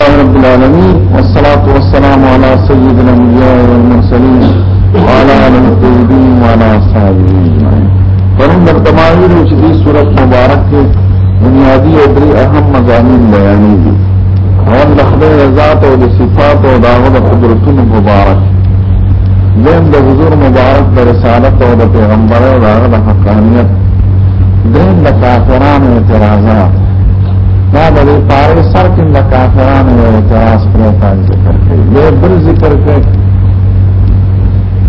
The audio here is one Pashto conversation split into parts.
رب العالمين والصلاة والسلام على سيد الأنبياء والمرسلين وعلى آله الطيبين وعلى أصحابه أجمعين پرون درته ما ویلو چې دې سورۃ مبارک کې بنیادی او درې اهم مضامین بیانېږي اول د خدای ذات او د صفات او د هغه د قدرتونو مبارک دیم د حضور مبارک د رسالت او د پیغمبر او د هغه د حقانیت دین د کافرانو اعتراضات دا د پاره سر کې د کافرانو یو اعتراض پر پاج ذکر کوي له بل ذکر کوي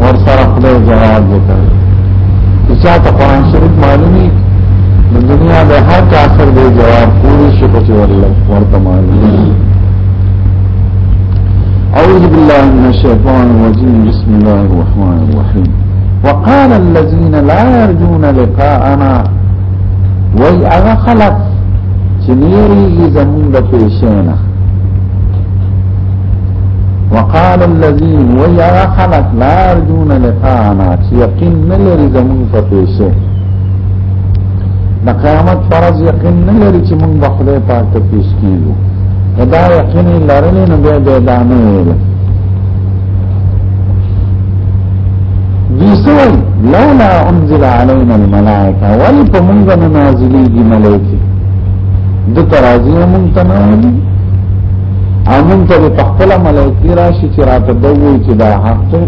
اور سره خدای جواب ذکر کوي چې تا قرآن شریف معلومي د دنیا د هر کافر دی جواب پوری شي په چې ورله ورته معلومي أعوذ بالله من الشيطان الرجيم بسم الله الرحمن الرحيم وقال الذين لا يرجون لقاءنا وای هغه خلک چې نیریږي زمونږ د پیشې نه وقال الذين وای هغه خلک لا ارجون لقاءنا چې یقین نه لري زمونږ په پیشې د قیامت فرض یقین نه لري چې مونږ به خدای پاک ته پیش کیږو دا یقین لرنه نه به دا نه ویل دیسوی لولا انزل علینا الملائکه ولی په مونږ نه نازلېږي ملائکه د ترازی مونږ ته نه وایي او مونږ ته په خپل ملائکه راشي چې راته دوی چې دا حق ته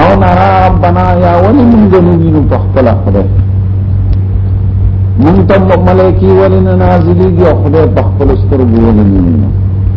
او نرا ربنا یا ولی مونږ نه وینو په خپل خدای مونږ ته ملائکه ولی نه نازلېږي او خدای په خپل سترګو ویني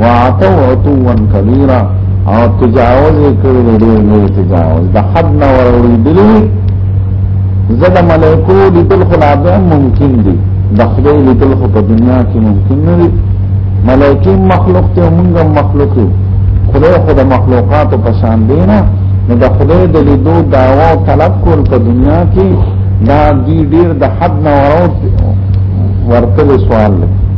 وعتو عتوا كبيرا او تجاوز کړی دی ډیر لوی تجاوز د حد نه وروړي دی زد ملائکو لیدل خلا به ممکن دی د خدای لیدل خو په دنیا کې ممکن نه دی ملائکه مخلوق ته موږ مخلوق یو خدای خو د مخلوقات په شان دی نه نو د خدای د لیدو داوا او طلب کول په دنیا کې دا دی ډیر د حد نه وروړي ورته سوال دی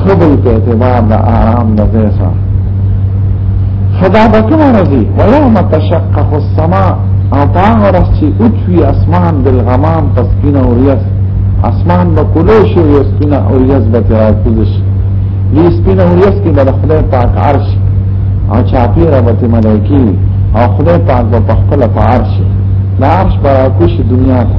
خبل په اعتبار د آرام د ځای سره خدا به کوم راځي ويوم تشقق السماء او پاغ ورځ چې اوچوي اسمان بالغمام تسکین او ریاض اسمان به کلو شي او سپینه او ریاض به تراکوز شي دې سپینه او ریاض کې به خدای پاک عرش او چاپیره به ملایکی او خدای پاک به خپل په عرش لا عرش پر کوشي دنیا ته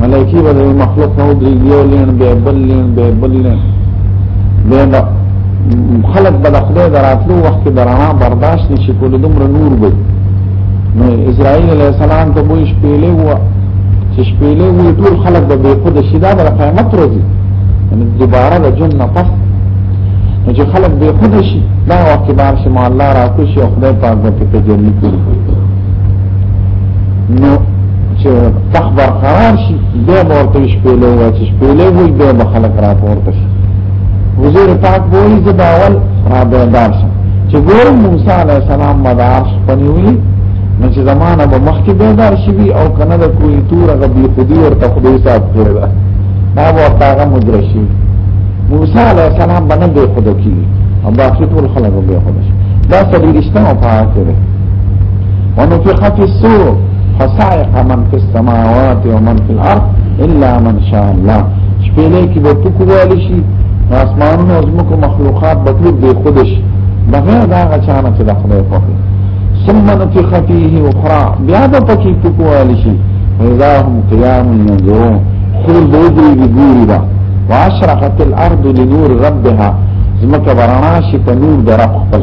ملائکی به مخلوق نو دی یو لین به بل لین به بل لین به خلق به خدای دراتلو وخت درانه برداشت نشي کول دومره نور به نو اسرائیل علیہ السلام ته وې شپېلې و چې شپېلې وې ټول خلک به بے خود شي دا د قیامت ورځ یعنی دوباره د جن نه پس نو چې خلک بے خود شي دا وخت بار شي ما الله راکو شي خدای پاک به تجلی کوي نو چې تخ برقرار شي بیا ورته شپېلې وای چې شپېلې وای بیا به خلک راپورته شي حضور پاک وایي چې دا اول را بیدار شي چې ګور موسی علی السلام مدار پنیوي نو چې زمانہ به مخکې بیدار شي او کنه د کوی تور غبي خودي ورته خدای صاحب کړی دا دا ورته هغه مدرشي موسی علی السلام باندې خود کی او باقي ټول خلک به خود شي دا سړي رښتیا او پاک دی ونفخ في السور فصائق من في السماوات ومن في الأرض إلا من شاء الله شپېلې کې به پکو والی شي آسمانونو او زمکو مخلوقات به ټول بې خود شي بغیر دا هغه چا نه چې د خدای خوښ ثم نفخ فيه أخرى بیا به پکې پکو والی شي وإذا هم قيام ينظرون ټول به ودرېږي ګوري به واشرقت الأرض لنور ربها زمکه برانا شي په نور د رب خپل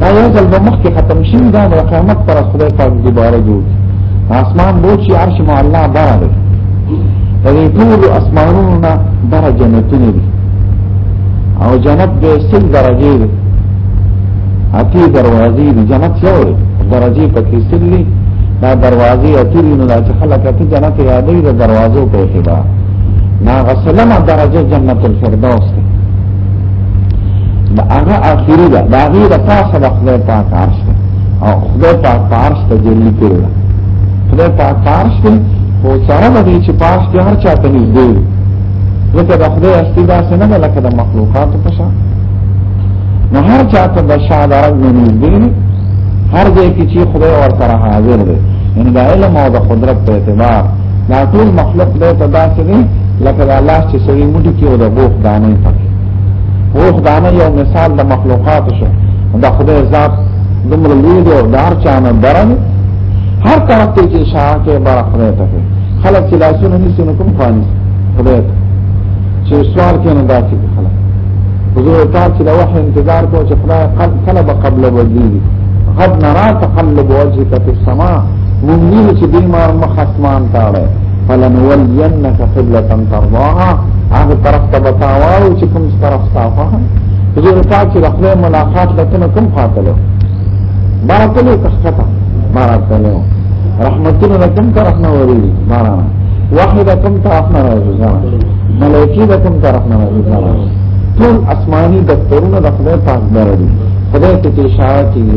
دا یو ځل به مخکې ختم شي دا د قیامت پر خدای پاک دوباره جوړ اسمان بو چې عرش مو الله بره دی د دې ټول اسمانونو نه بره جنتونه دي او جنت به سل درجه دی اتی دروازې دي جنت یو دی درجه پکې سل دي دا دروازې اتی نو دا چې خلک ته جنت یادې د دروازو په اعتبار نا غسلمه درجه جنت الفردوس دی دا هغه اخیری ده دا هغه د پاسه د خدای پاک عرش ده او خدای پاک په عرش تجلی کړی ده خدای پاک په عرش ده خو سره د دې چې په عرش کې هر چا ته نږدې وي لکه د خدای هستي داسې نه ده لکه د مخلوقاتو په شان نو هر چا ته د شاه د رب نه نږدې وي هر ځای کې چې خدای ورسره حاضر دی یعنې د علم او د قدرت په اعتبار دا ټول مخلوق دی ته داسې دی لکه دا لاس چې سړی موټي کې او د بوخ دانه پکې بوخ دانه یو مثال د مخلوقات شو دا خدای ذات دومره لوی دی او دار چانه درن هر طرف ته چې شاه کې بار خدای ته خلک چې لاسونه نیسي نو کوم خاني خدای ته چې سوال کې نه داسې خلک حضور تعالی چې د وحي انتظار کو چې خدای قلب قلب قبل وجهي قد نرى تقلب وجهك في السماء مونږ ویل چې دې مار مخ اسمان تاړه فلنولینک قبلة ترضاها هغه طرف ته بتاواو چې کوم طرف صافه زه تا چې خپل ملاقات لته کوم خاطر بارتلو کښته بارتلو رحمتونه لکم طرف نه وری باران وحی لکم طرف نه راځي ځان ملائکی لکم طرف نه راځي ځان ټول آسماني دفترونه د خدای پاک درې خدای ته اشاره کوي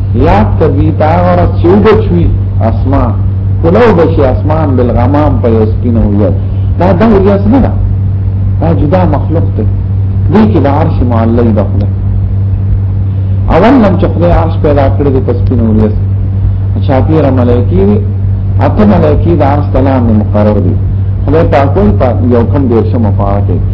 یاد کبی تا غرض چې وبچوي اسمان کلو بشي اسمان بالغمام په سپینو یو دا دا ریاس نه ده دا جدا مخلوق دی دې کې د عرش معلی د خدای اول نم چې خدای عرش پیدا کړی د پسپینو ریاس چاپیر ملائکی دی اته ملائکی د عرش تلان مقرر دي خدای پاک په یو کم دیرشم مفاعه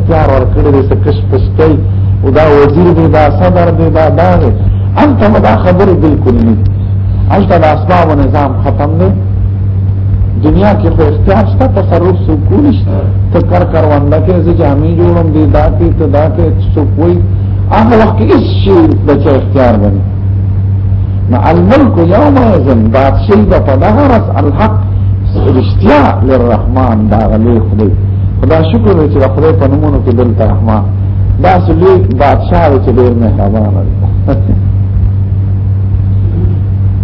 اختیار ورکړي دې ته کش پش کوي او دا وزیر دې دا صدر دې دا دا دې انت مدا خبره بالکل نه انت د اسباب او نظام ختم نه دنیا کې خو اختیار شته تصرف سو کول شته ته کار کاروانده کې زه جامې جوړم دې دا کې ته دا کې سو کوئی هغه وخت کې هیڅ شي د اختیار باندې نو الملك يوم يزن بادشاہي د پدغرس الحق رشتیا للرحمن دا غلی خدای خدا شکر دی چې خدای په نومونو کې دلته رحمان دا سلی بادشاہ چې ډېر مهربان دی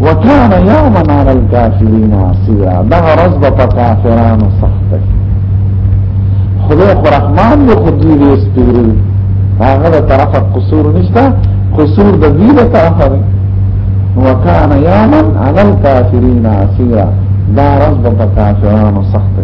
وکانه یوما علی الکافرین عسیرا دا ورځ به په کافرانو سخته خدای خو رحمان دی خو دوی دې سپیرل هغه د طرفه قصور نشته قصور د دوی د طرفه دی وکانه یوما علی الکافرین عسیرا دا ورځ به په کافرانو سخته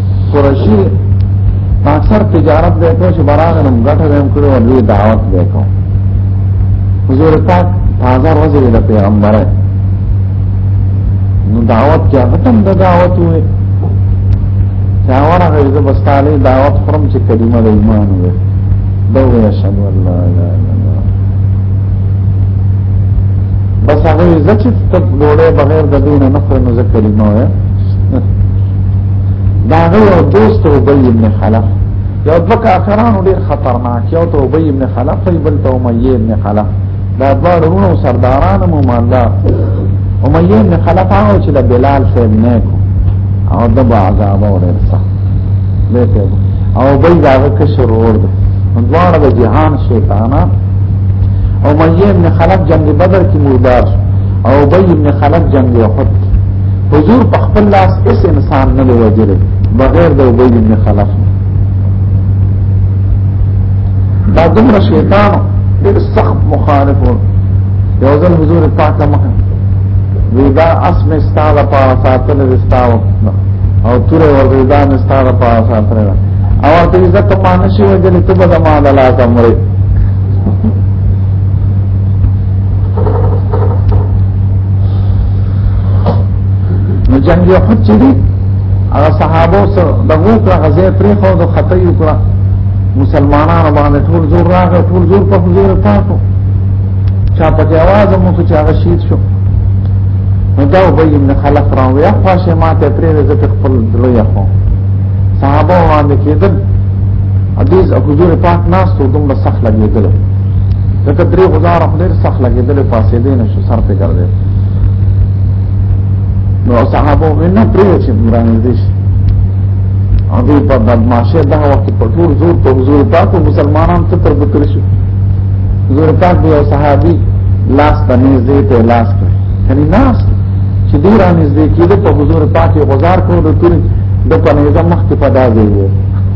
قرشی اکثر تجارت به کوم چې براغ نم غټه هم کړو او لوی دعوت به کوم حضور پاک تازه ورځ د پیغمبر نو دعوت کې هغه تم د دعوت وې چا ورغه د بستالې دعوت فرم چې کلمه د ایمان وې دوه اشهد ان لا اله الا الله بس هغه ځکه چې ته ډوړې بغیر د دین نه خو نو ځکه کلمه وې دا غي او دوست او بل ابن خلف یو دوه کافرانو ډیر خطرناک یو ته ابی ابن خلف دی بل ته امیه ابن خلف دا دواړه ورونو سرداران مو مالدا امیه ابن خلف هغه چې د بلال صاحب نه کو او د عذاب او ډیر سخت لکه او بل دا کشر ور دی دواړه د جهان شیطانا امیه ابن خلف جنگ بدر کې مردار او ابی ابن خلف جنگ احد حضور په خپل لاس اس انسان نه دی وجلې بغیر د وبې بن خلف دا دومره شیطان ډېر سخت مخالف و یو ځل حضور پاک مخه وی دا اسم استاده په ساتل استاو او تور ورته دا استاده په ساتل او ته عزت په مانشي وجلې ته به ما د لاس امره نو جنگ یو خود چی دی اغا صحابو سر دغو کرا غزه پریخو دو خطیو کرا مسلمانان باندې ټول زور راغ ټول زور په زور پاتو چا پکې आवाज مو څه چا شهید شو نو دا وبې من خلق را ویا خواشه ماته پرې زه خپل دلو یا خو صحابه باندې کېدل حدیث حضور پاک ناس ته دومره سخت لګېدل لکه درې غزار خپل سخت لګیدل پاسې دې نشو سر په کړل نو صحابه وینه پرې چې عمران دې شي او دې په بدمعشه دا وخت په ټول زور په حضور پاک مسلمانان ته تر بکر شو حضور پاک دی او صحابي لاس ته نږدې ته لاس کړ یعنی ناس چې دې را نږدې کېده په حضور پاک غزار کول تر د پنځه مخ ته پدا دی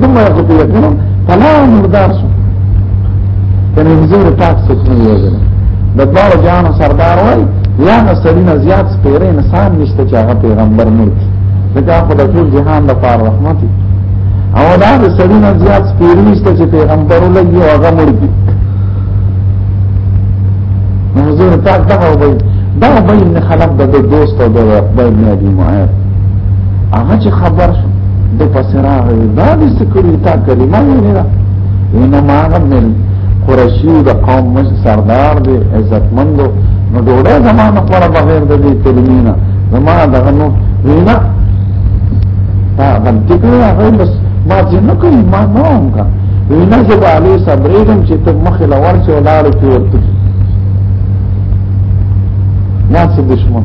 دومره خو ته یقینو پلار مردار شو کنه زیر پاک څه نه یوځل د دوه جانو سردار وای یا نسلونه زیات سپیره انسان نشته چې هغه پیغمبر نور کی دا خو د ټول جهان د پاره رحمت او دا د سړینا زیات سپیره نشته چې پیغمبر ولګي او هغه مور کی نو زیر پاک دا وای دا وای نه خلق د دوست او د خدای نه دی معاف هغه چې خبر شو د پسراغ دا دې سکري تا کلمه ویلې ده وینه ما غمل قرشی د قوم مش سردار دی عزتمند نو ډوړه زمانه پر بغیر د دې کلمې نه زمانه دغه نو وینا دا غلطی کوي هغه بس ما ځین نه کوي ما نه هم کا وینا چې په علي صبرېږم چې ته مخې لور چې ولاړ کې ورته نه څه دشمن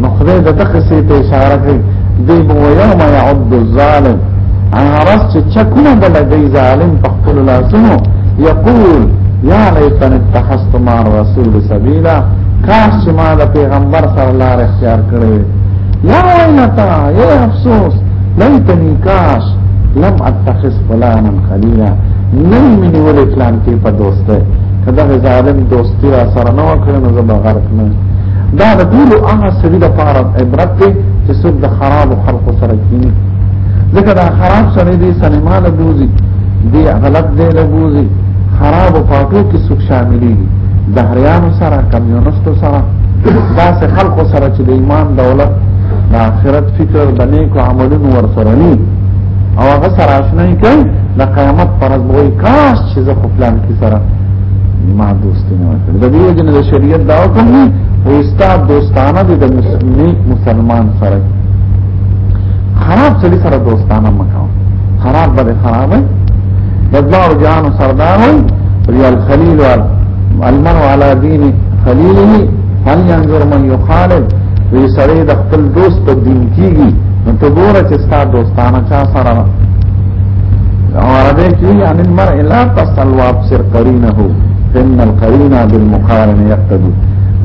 نو خدای د تخصی ته اشاره کوي دی بو یوم یعد الظالم هغه راز چې چکونه د لګي ظالم په خپل لاسونو یقول یا لیتن اتخذت مع الرسول سبیلا کاش چې ما د پیغمبر سره لار اختیار کړې یا ویلتا یا افسوس لیتنی کاش لم اتخذ فلانا خلیلا نن مې نیولې پلان کې په دوسته کله ظالم دوستی را سره نه وکړ نو زه به غرق نه دا د ټول هغه سړي د پاره عبرت دی چې څوک د خراب خلکو سره کینی ځکه دا خراب سړی دی سینما له بوزي دی غلط دی له بوزي خراب پاتو کې څوک شاملي دهریانو سره کمیونستو سره دا سه خلکو سره چې د ایمان دولت د آخرت فکر د نیکو عملونو ور سره ني او هغه سره آشنا کوي د قیامت پر ورځ وایي کاش چې زه خپلان کې سره ما دوستونه د دې جن د شریعت دا کوي او استاد دوستانه د مسلمانۍ مسلمان سره خراب سړي سره دوستانه مکو خراب به خراب وي د دوار جهان سردار وي یا الخلیل او المن علی دین خلیله هل ينظر من يخالف وی سړی د خپل دوست په دین کیږي نو ته ګوره چې ستا دوستانه چا سره او عربی کې یعنی المرء لا تسلوا سر قرینه ان القرینه بالمقارن یقتدو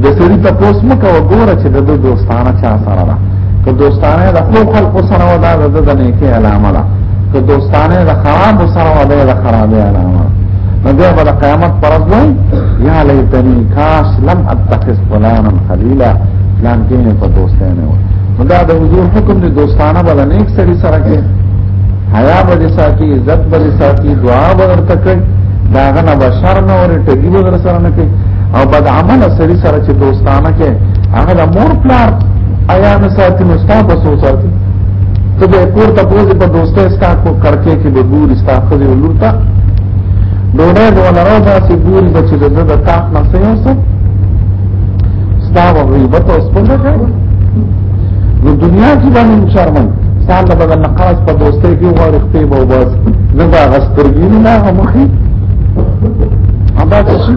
د سړي ته پوس مکه وګوره چې د دوستانه چا سره ده که دوستانه د خو خلق سره ودا د د نه کې علامه ده که دوستانه د خراب سره ودا د خرابې علامه نو بیا به د قیامت پر ورځ یا لیتنی کاش لم اتخذ فلانا خلیلا پلان کې نه په دوستانه و نو دا د حضور حکم د دوستانه بل نه یک سړي سره کې حیا به دې ساتي عزت به دې ساتي دعا به درته کوي دا غنه بشر نه ورې ټګي به در سره نه کوي او بد عمل سری سره چې دوستانه کې هغه د مور پلار حیا نه ساتي نو ستا به سو ساتي ته به کور ته پوزې په دوستۍ ستا کو کړکې کې به ګور ستا خو دې ولورتا ډوډۍ به ولرو دا چې ګور به چې د د تاخ نه سيوسه ستا به غیبت او سپنده کوي نو دنیا کې باندې شرمن سال به د نقاص په دوستۍ کې وغواړي خپې به وباس نه دا غسترګینه نه همخي هغه څه شي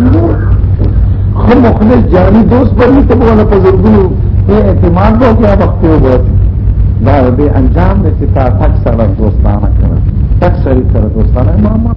خو مخله جاني دوست باندې ته ولا په زرګونو یې اعتماد وکړي هغه خپې وباس دا به انجام دې چې تا تک سره دوستانه کړه تک سره سره دوستانه ماما